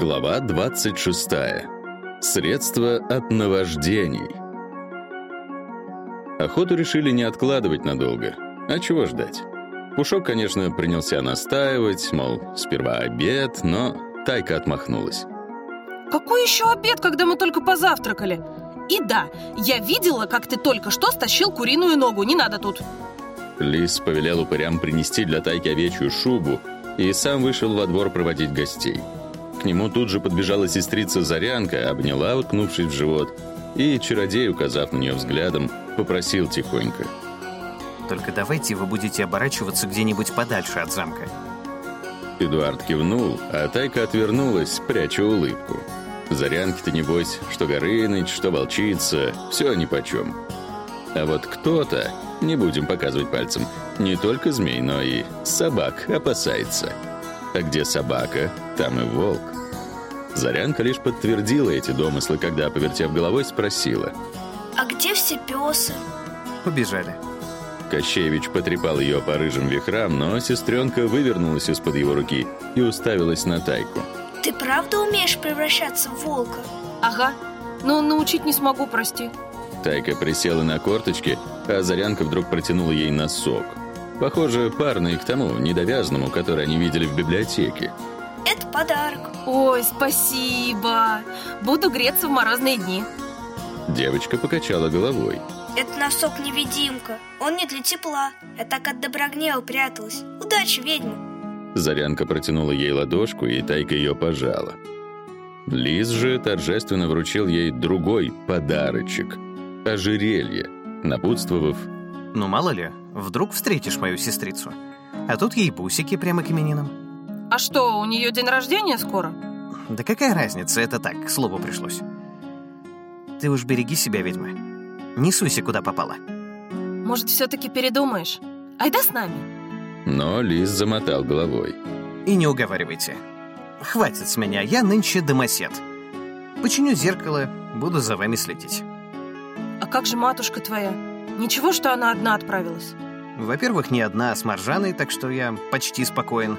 Глава 26. Средства от наваждений. Охоту решили не откладывать надолго. А чего ждать? Пушок, конечно, принялся настаивать, мол, сперва обед, но Тайка отмахнулась. Какой еще обед, когда мы только позавтракали? И да, я видела, как ты только что стащил куриную ногу, не надо тут. Лис повелел упырям принести для Тайки овечью шубу и сам вышел во двор проводить гостей. К нему тут же подбежала сестрица Зарянка, обняла, уткнувшись в живот, и чародей, указав на нее взглядом, попросил тихонько. Только давайте вы будете оборачиваться где-нибудь подальше от замка. Эдуард кивнул, а Тайка отвернулась, пряча улыбку. Зарянки-то, небось, что Горыныч, что Волчица, все нипочем. А вот кто-то, не будем показывать пальцем, не только змей, но и собак опасается. А где собака, там и волк. Зарянка лишь подтвердила эти домыслы, когда, повертев головой, спросила. А где все песы? Убежали. Кощеевич потрепал ее по рыжим вихрам, но сестренка вывернулась из-под его руки и уставилась на Тайку. Ты правда умеешь превращаться в волка? Ага, но научить не смогу, прости. Тайка присела на корточки, а Зарянка вдруг протянула ей носок. Похоже, парный к тому, недовязанному, который они видели в библиотеке. Это подарок. Ой, спасибо. Буду греться в морозные дни. Девочка покачала головой. Это носок-невидимка. Он не для тепла. Я так от доброгнева пряталась. Удачи, ведьма. Зарянка протянула ей ладошку, и Тайка ее пожала. Лиз же торжественно вручил ей другой подарочек — ожерелье, напутствовав Ну, мало ли, вдруг встретишь мою сестрицу. А тут ей бусики прямо к именинам. А что, у нее день рождения скоро? Да какая разница, это так, к слову пришлось. Ты уж береги себя, ведьма. Не суйся, куда попала. Может, все-таки передумаешь? Айда с нами. Но Лиз замотал головой. И не уговаривайте. Хватит с меня, я нынче домосед. Починю зеркало, буду за вами следить. А как же матушка твоя? Ничего, что она одна отправилась? Во-первых, не одна, а с Маржаной, так что я почти спокоен.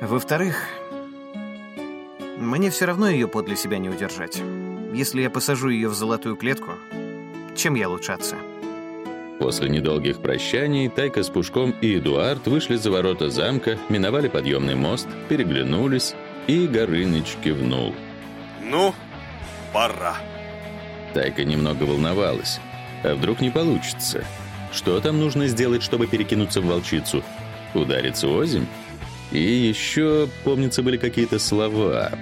Во-вторых, мне все равно ее подле себя не удержать. Если я посажу ее в золотую клетку, чем я лучше отца? После недолгих прощаний Тайка с Пушком и Эдуард вышли за ворота замка, миновали подъемный мост, переглянулись, и Горыныч кивнул. Ну, пора. Тайка немного волновалась. А вдруг не получится? Что там нужно сделать, чтобы перекинуться в волчицу? Удариться озимь? И еще, помнится, были какие-то слова.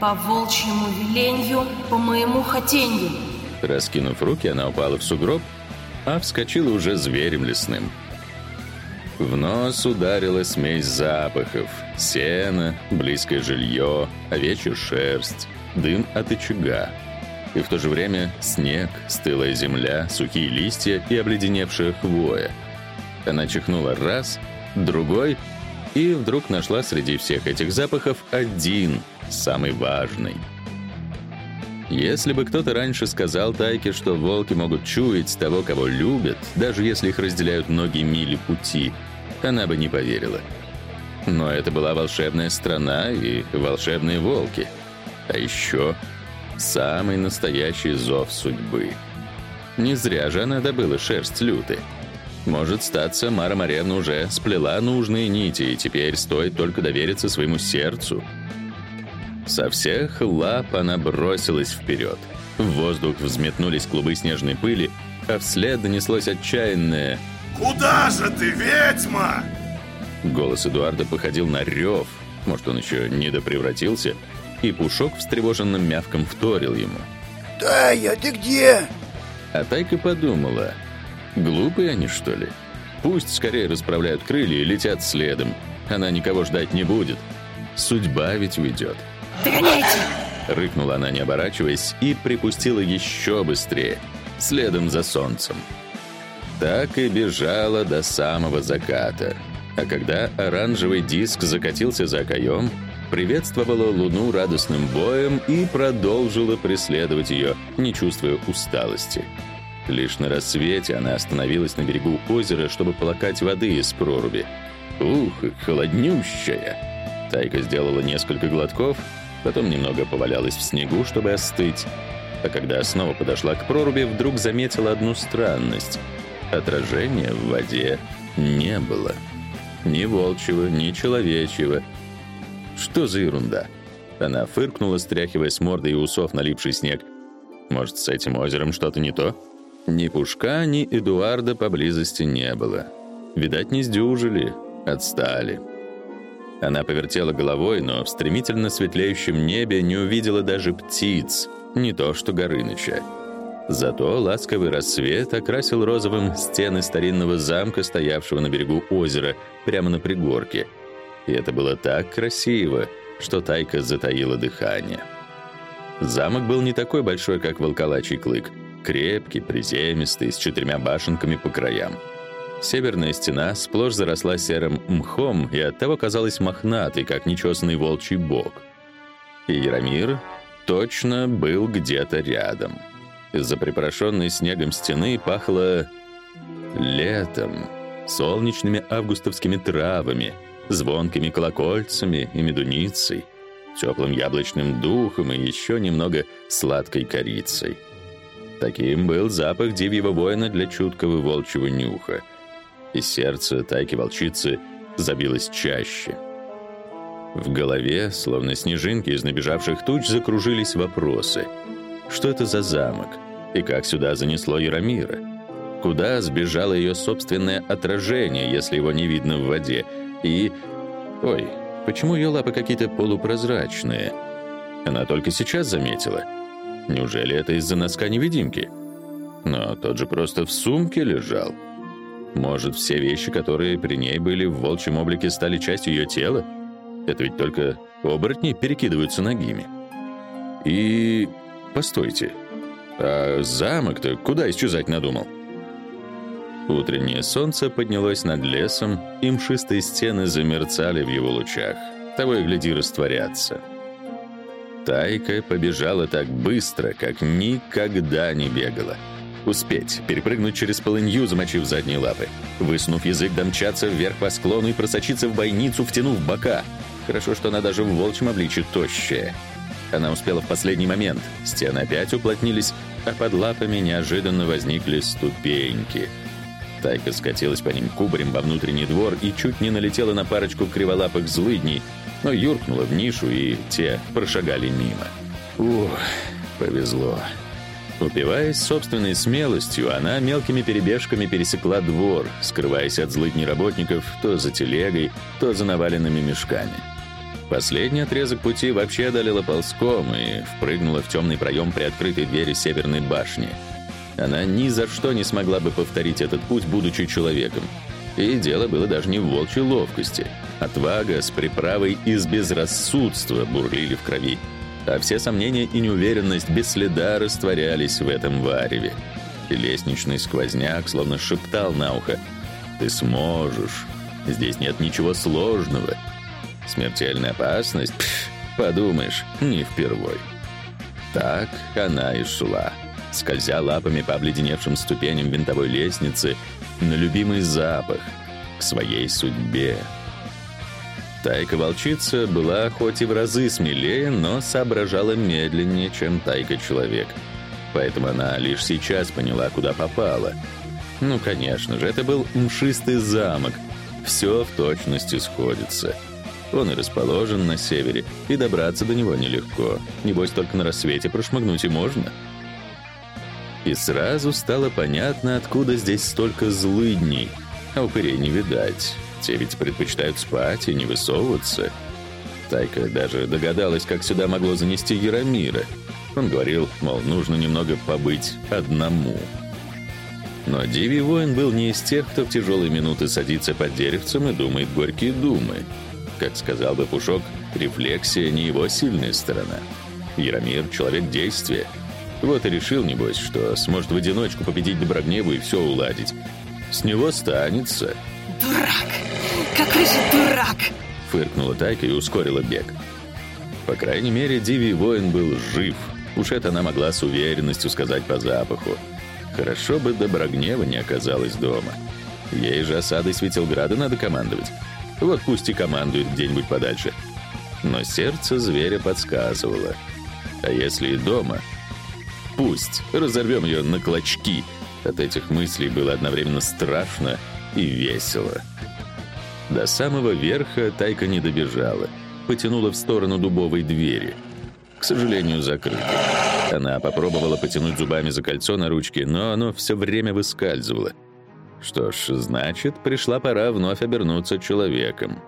По волчьему веленью, по моему хотенью. Раскинув руки, она упала в сугроб, а вскочила уже зверем лесным. В нос ударила смесь запахов. Сено, близкое жилье, овечья шерсть, дым от очага. И в то же время снег, стылая земля, сухие листья и обледеневшая хвоя. Она чихнула раз, другой, и вдруг нашла среди всех этих запахов один, самый важный. Если бы кто-то раньше сказал Тайке, что волки могут чуять того, кого любят, даже если их разделяют многие мили пути, она бы не поверила. Но это была волшебная страна и волшебные волки. А еще самый настоящий зов судьбы. Не зря же она добыла шерсть люты. Может, статься, Мара Маревна уже сплела нужные нити, и теперь стоит только довериться своему сердцу. Со всех лап она бросилась вперед. В воздух взметнулись клубы снежной пыли, а вслед донеслось отчаянное Куда же ты, ведьма? Голос Эдуарда походил на рев, может, он еще не допревратился, и Пушок встревоженным мявком вторил ему. Тая, ты где? А Тайка подумала, глупые они, что ли? Пусть скорее расправляют крылья и летят следом. Она никого ждать не будет. Судьба ведь уйдет. Догоняйте! Рыкнула она, не оборачиваясь, и припустила еще быстрее, следом за солнцем. Так и бежала до самого заката. А когда оранжевый диск закатился за окоем, приветствовала Луну радостным боем и продолжила преследовать ее, не чувствуя усталости. Лишь на рассвете она остановилась на берегу озера, чтобы полакать воды из проруби. Ух, холоднющая! Тайка сделала несколько глотков, потом немного повалялась в снегу, чтобы остыть. А когда снова подошла к проруби, вдруг заметила одну странность. Отражения в воде не было. Ни волчьего, ни человечьего. Что за ерунда? Она фыркнула, стряхивая с морды и усов налипший снег. Может, с этим озером что-то не то? Ни Пушка, ни Эдуарда поблизости не было. Видать, не сдюжили, отстали. Она повертела головой, но в стремительно светлеющем небе не увидела даже птиц, не то что Горыныча. Зато ласковый рассвет окрасил розовым стены старинного замка, стоявшего на берегу озера, прямо на пригорке. И это было так красиво, что Тайка затаила дыхание. Замок был не такой большой, как Волколачий клык. Крепкий, приземистый, с четырьмя башенками по краям. Северная стена сплошь заросла серым мхом и оттого казалась мохнатой, как нечесанный волчий бог. И Яромир точно был где-то рядом. Из-за припорошенной снегом стены пахло летом, солнечными августовскими травами, звонкими колокольцами и медуницей, теплым яблочным духом и еще немного сладкой корицей. Таким был запах дивьего воина для чуткого волчьего нюха — и сердце тайки-волчицы забилось чаще. В голове, словно снежинки из набежавших туч, закружились вопросы. Что это за замок? И как сюда занесло Яромира? Куда сбежало ее собственное отражение, если его не видно в воде? И... Ой, почему ее лапы какие-то полупрозрачные? Она только сейчас заметила. Неужели это из-за носка-невидимки? Но тот же просто в сумке лежал. Может, все вещи, которые при ней были в волчьем облике, стали частью ее тела? Это ведь только оборотни перекидываются ногими. И... постойте. А замок-то куда исчезать надумал? Утреннее солнце поднялось над лесом, и мшистые стены замерцали в его лучах. Того и гляди растворяться. Тайка побежала так быстро, как никогда не бегала. Успеть, перепрыгнуть через полынью, замочив задние лапы. Высунув язык, домчаться вверх по склону и просочиться в бойницу, втянув бока. Хорошо, что она даже в волчьем обличье тощая. Она успела в последний момент. Стены опять уплотнились, а под лапами неожиданно возникли ступеньки. Тайка скатилась по ним кубарем во внутренний двор и чуть не налетела на парочку криволапых злыдней, но юркнула в нишу, и те прошагали мимо. Ух, повезло. Упиваясь собственной смелостью, она мелкими перебежками пересекла двор, скрываясь от злыдней работников то за телегой, то за наваленными мешками. Последний отрезок пути вообще одолела ползком и впрыгнула в темный проем при открытой двери северной башни. Она ни за что не смогла бы повторить этот путь, будучи человеком. И дело было даже не в волчьей ловкости. Отвага с приправой из безрассудства бурлили в крови а все сомнения и неуверенность без следа растворялись в этом вареве. И лестничный сквозняк словно шептал на ухо «Ты сможешь, здесь нет ничего сложного». Смертельная опасность? Пф, подумаешь, не впервой. Так она и шла, скользя лапами по обледеневшим ступеням винтовой лестницы на любимый запах, к своей судьбе. Тайка-волчица была хоть и в разы смелее, но соображала медленнее, чем Тайка-человек. Поэтому она лишь сейчас поняла, куда попала. Ну, конечно же, это был мшистый замок. Все в точности сходится. Он и расположен на севере, и добраться до него нелегко. Небось, только на рассвете прошмыгнуть и можно. И сразу стало понятно, откуда здесь столько злыдней, а упырей не видать. Те ведь предпочитают спать и не высовываться. Тайка даже догадалась, как сюда могло занести Яромира. Он говорил, мол, нужно немного побыть одному. Но Диви воин был не из тех, кто в тяжелые минуты садится под деревцем и думает горькие думы. Как сказал бы Пушок, рефлексия не его сильная сторона. Яромир — человек действия. Вот и решил, небось, что сможет в одиночку победить Доброгневу и все уладить. С него станется. Дурак! Какой же дурак! Фыркнула Тайка и ускорила бег. По крайней мере, Диви воин был жив. Уж это она могла с уверенностью сказать по запаху. Хорошо бы Доброгнева не оказалась дома. Ей же осадой Светилграда надо командовать. Вот пусть и командует где-нибудь подальше. Но сердце зверя подсказывало. А если и дома? Пусть разорвем ее на клочки. От этих мыслей было одновременно страшно и весело. До самого верха Тайка не добежала. Потянула в сторону дубовой двери. К сожалению, закрытой. Она попробовала потянуть зубами за кольцо на ручке, но оно все время выскальзывало. Что ж, значит, пришла пора вновь обернуться человеком.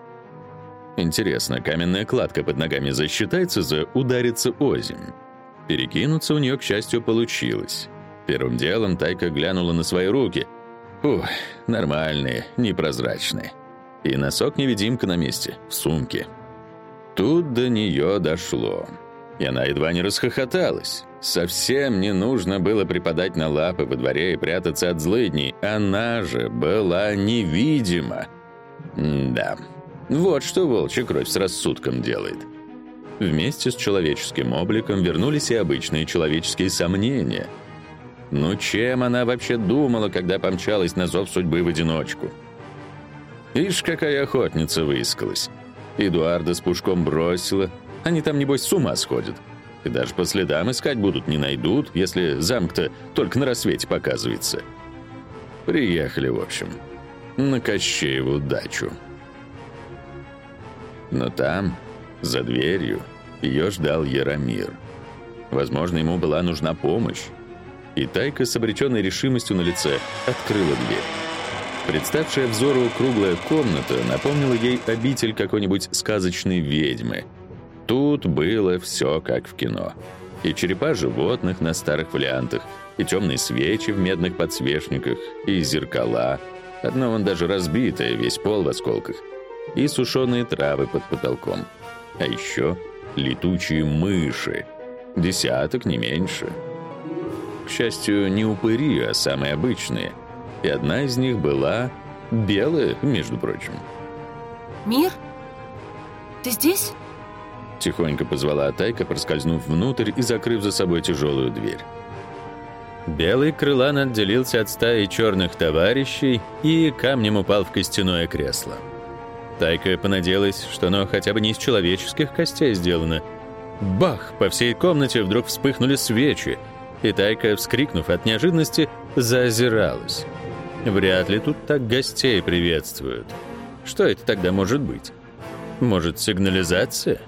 Интересно, каменная кладка под ногами засчитается за удариться озимь? Перекинуться у нее, к счастью, получилось. Первым делом Тайка глянула на свои руки. Ух, нормальные, непрозрачные. И носок-невидимка на месте, в сумке. Тут до нее дошло. И она едва не расхохоталась. Совсем не нужно было припадать на лапы во дворе и прятаться от злыдней. Она же была невидима. М да, вот что волчья кровь с рассудком делает. Вместе с человеческим обликом вернулись и обычные человеческие сомнения. Ну чем она вообще думала, когда помчалась на зов судьбы в одиночку? Ишь, какая охотница выискалась. Эдуарда с пушком бросила. Они там, небось, с ума сходят. И даже по следам искать будут, не найдут, если замок-то только на рассвете показывается. Приехали, в общем, на Кощееву дачу. Но там, за дверью, ее ждал Яромир. Возможно, ему была нужна помощь. И Тайка с обреченной решимостью на лице открыла дверь. Представшая взору круглая комната напомнила ей обитель какой-нибудь сказочной ведьмы. Тут было все как в кино. И черепа животных на старых фолиантах, и темные свечи в медных подсвечниках, и зеркала. Одно он даже разбитое, весь пол в осколках и сушеные травы под потолком. А еще летучие мыши. Десяток, не меньше. К счастью, не упыри, а самые обычные. И одна из них была белая, между прочим. Мир? Ты здесь? Тихонько позвала Тайка, проскользнув внутрь и закрыв за собой тяжелую дверь. Белый крылан отделился от стаи черных товарищей и камнем упал в костяное кресло. Тайка понадеялась, что оно хотя бы не из человеческих костей сделано. Бах! По всей комнате вдруг вспыхнули свечи, и Тайка, вскрикнув от неожиданности, заозиралась. Вряд ли тут так гостей приветствуют. Что это тогда может быть? Может, сигнализация?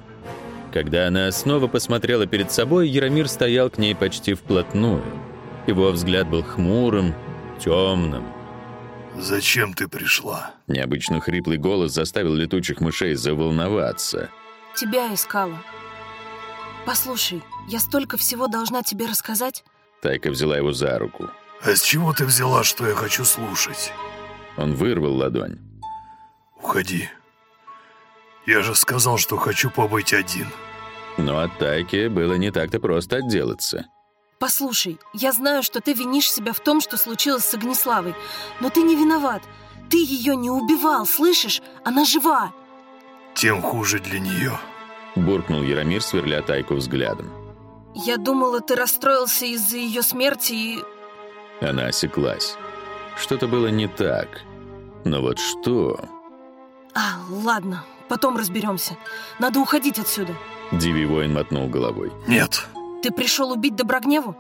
Когда она снова посмотрела перед собой, Яромир стоял к ней почти вплотную. Его взгляд был хмурым, темным. Зачем ты пришла? Необычно хриплый голос заставил летучих мышей заволноваться. Тебя искала. Послушай, я столько всего должна тебе рассказать. Тайка взяла его за руку. А с чего ты взяла, что я хочу слушать? Он вырвал ладонь. Уходи. Я же сказал, что хочу побыть один. Но от Тайки было не так-то просто отделаться. Послушай, я знаю, что ты винишь себя в том, что случилось с Огнеславой, но ты не виноват. Ты ее не убивал, слышишь? Она жива. Тем хуже для нее. Буркнул Яромир, сверля Тайку взглядом. Я думала, ты расстроился из-за ее смерти и... Она осеклась. Что-то было не так. Но вот что... А, ладно, потом разберемся. Надо уходить отсюда. Диви воин мотнул головой. Нет. Ты пришел убить Доброгневу?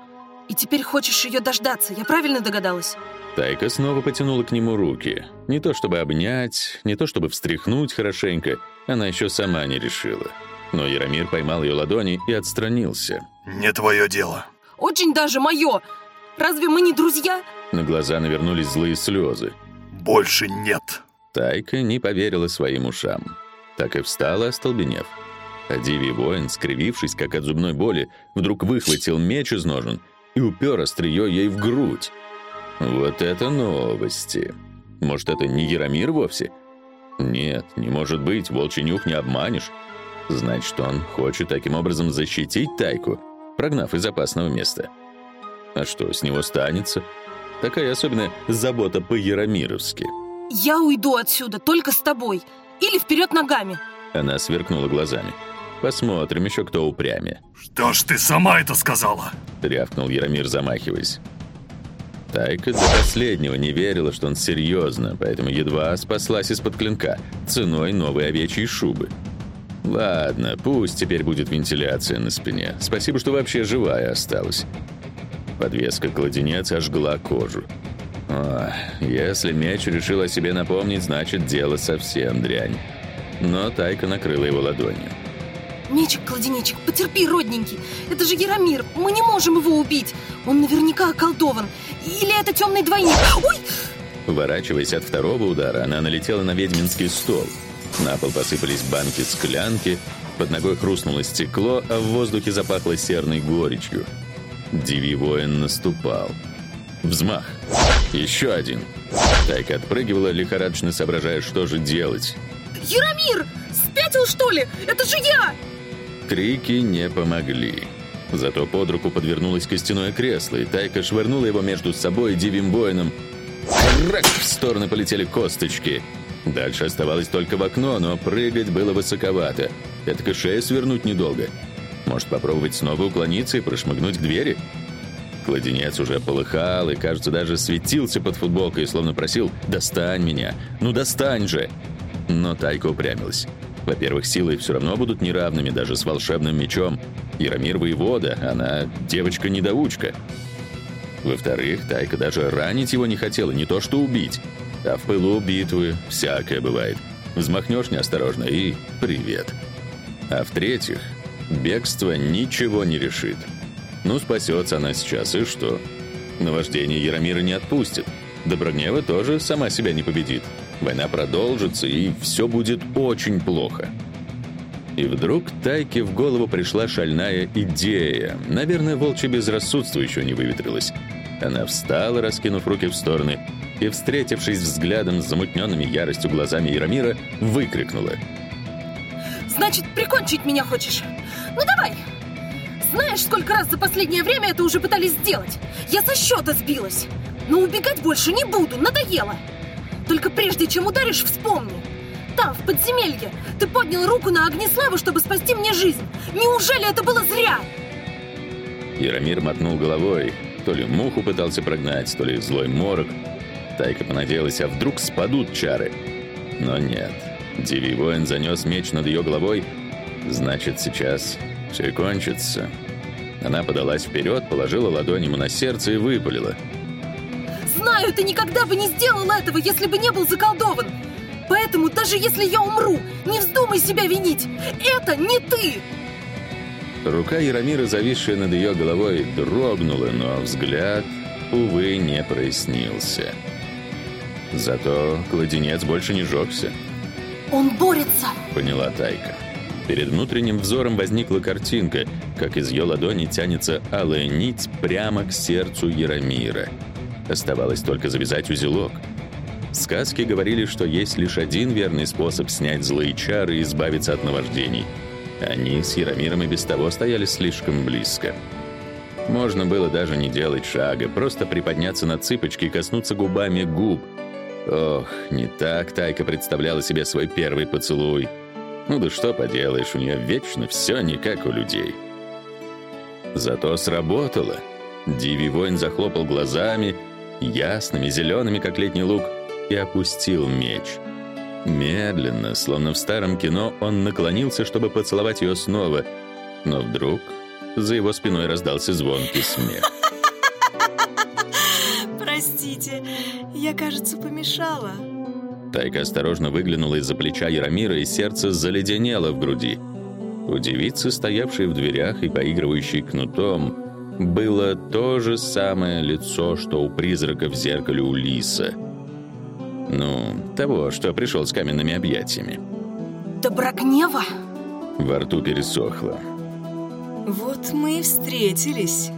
И теперь хочешь ее дождаться, я правильно догадалась? Тайка снова потянула к нему руки. Не то чтобы обнять, не то чтобы встряхнуть хорошенько, она еще сама не решила. Но Яромир поймал ее ладони и отстранился. Не твое дело. Очень даже мое! Разве мы не друзья? На глаза навернулись злые слезы. Больше нет. Тайка не поверила своим ушам. Так и встала, остолбенев. А Диви воин, скривившись, как от зубной боли, вдруг выхватил меч из ножен и упер острие ей в грудь. Вот это новости. Может, это не Яромир вовсе? Нет, не может быть, волчий нюх не обманешь. Значит, он хочет таким образом защитить Тайку, прогнав из опасного места. А что, с него станется? Такая особенная забота по-яромировски. Я уйду отсюда только с тобой. Или вперед ногами. Она сверкнула глазами. Посмотрим еще, кто упрямее. Что ж ты сама это сказала? Рявкнул Яромир, замахиваясь. Тайка до последнего не верила, что он серьезно, поэтому едва спаслась из-под клинка ценой новой овечьей шубы. Ладно, пусть теперь будет вентиляция на спине. Спасибо, что вообще живая осталась. Подвеска кладенец ожгла кожу. О, если меч решил о себе напомнить, значит, дело совсем дрянь. Но Тайка накрыла его ладонью. Мечик-кладенечек, потерпи, родненький. Это же Яромир, мы не можем его убить. Он наверняка околдован. Или это темный двойник. Ой! Уворачиваясь от второго удара, она налетела на ведьминский стол. На пол посыпались банки-склянки, под ногой хрустнуло стекло, а в воздухе запахло серной горечью. Диви воин наступал. Взмах. Еще один. Тайка отпрыгивала, лихорадочно соображая, что же делать. Яромир! Спятил, что ли? Это же я! Крики не помогли. Зато под руку подвернулось костяное кресло, и Тайка швырнула его между собой и дивим воином. Крак! В стороны полетели косточки. Дальше оставалось только в окно, но прыгать было высоковато. Это шею свернуть недолго. Может, попробовать снова уклониться и прошмыгнуть к двери? Кладенец уже полыхал и, кажется, даже светился под футболкой, словно просил «Достань меня! Ну достань же!» Но Тайка упрямилась. Во-первых, силы все равно будут неравными даже с волшебным мечом. Яромир воевода, она девочка-недоучка. Во-вторых, Тайка даже ранить его не хотела, не то что убить. А в пылу битвы всякое бывает. Взмахнешь неосторожно и привет. А в-третьих, бегство ничего не решит. Ну, спасется она сейчас, и что? Наваждение Яромира не отпустит. Доброгнева тоже сама себя не победит. Война продолжится, и все будет очень плохо. И вдруг Тайке в голову пришла шальная идея. Наверное, волчье безрассудство еще не выветрилось. Она встала, раскинув руки в стороны, и, встретившись взглядом с замутненными яростью глазами Яромира, выкрикнула. Значит, прикончить меня хочешь? Ну давай! Знаешь, сколько раз за последнее время это уже пытались сделать? Я со счета сбилась. Но убегать больше не буду, надоело. Только прежде чем ударишь, вспомни. Там, в подземелье, ты поднял руку на Огнеславу, чтобы спасти мне жизнь. Неужели это было зря? Яромир мотнул головой. То ли муху пытался прогнать, то ли злой морок. Тайка понадеялась, а вдруг спадут чары. Но нет. Диви воин занес меч над ее головой. Значит, сейчас все кончится. Она подалась вперед, положила ладонь ему на сердце и выпалила. Знаю, ты никогда бы не сделал этого, если бы не был заколдован. Поэтому даже если я умру, не вздумай себя винить. Это не ты. Рука Яромира, зависшая над ее головой, дрогнула, но взгляд, увы, не прояснился. Зато кладенец больше не жегся. Он борется, поняла Тайка. Перед внутренним взором возникла картинка, как из ее ладони тянется алая нить прямо к сердцу Яромира. Оставалось только завязать узелок. Сказки говорили, что есть лишь один верный способ снять злые чары и избавиться от наваждений. Они с Яромиром и без того стояли слишком близко. Можно было даже не делать шага, просто приподняться на цыпочки и коснуться губами губ. Ох, не так Тайка представляла себе свой первый поцелуй. Ну да что поделаешь, у нее вечно все не как у людей. Зато сработало. Диви воин захлопал глазами, ясными, зелеными, как летний лук, и опустил меч. Медленно, словно в старом кино, он наклонился, чтобы поцеловать ее снова, но вдруг за его спиной раздался звонкий смех. Простите, я, кажется, помешала. Тайка осторожно выглянула из-за плеча Яромира, и сердце заледенело в груди. У девицы, стоявшей в дверях и поигрывающей кнутом, было то же самое лицо, что у призрака в зеркале у Лиса. Ну, того, что пришел с каменными объятиями. Доброгнева? Во рту пересохло. Вот мы и встретились,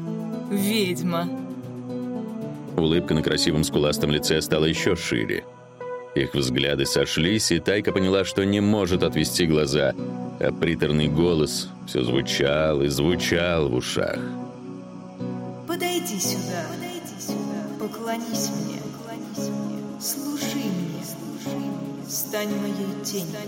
ведьма. Улыбка на красивом скуластом лице стала еще шире. Их взгляды сошлись, и Тайка поняла, что не может отвести глаза, а приторный голос все звучал и звучал в ушах. Подойди сюда, поклонись мне, служи мне, стань моей тенью.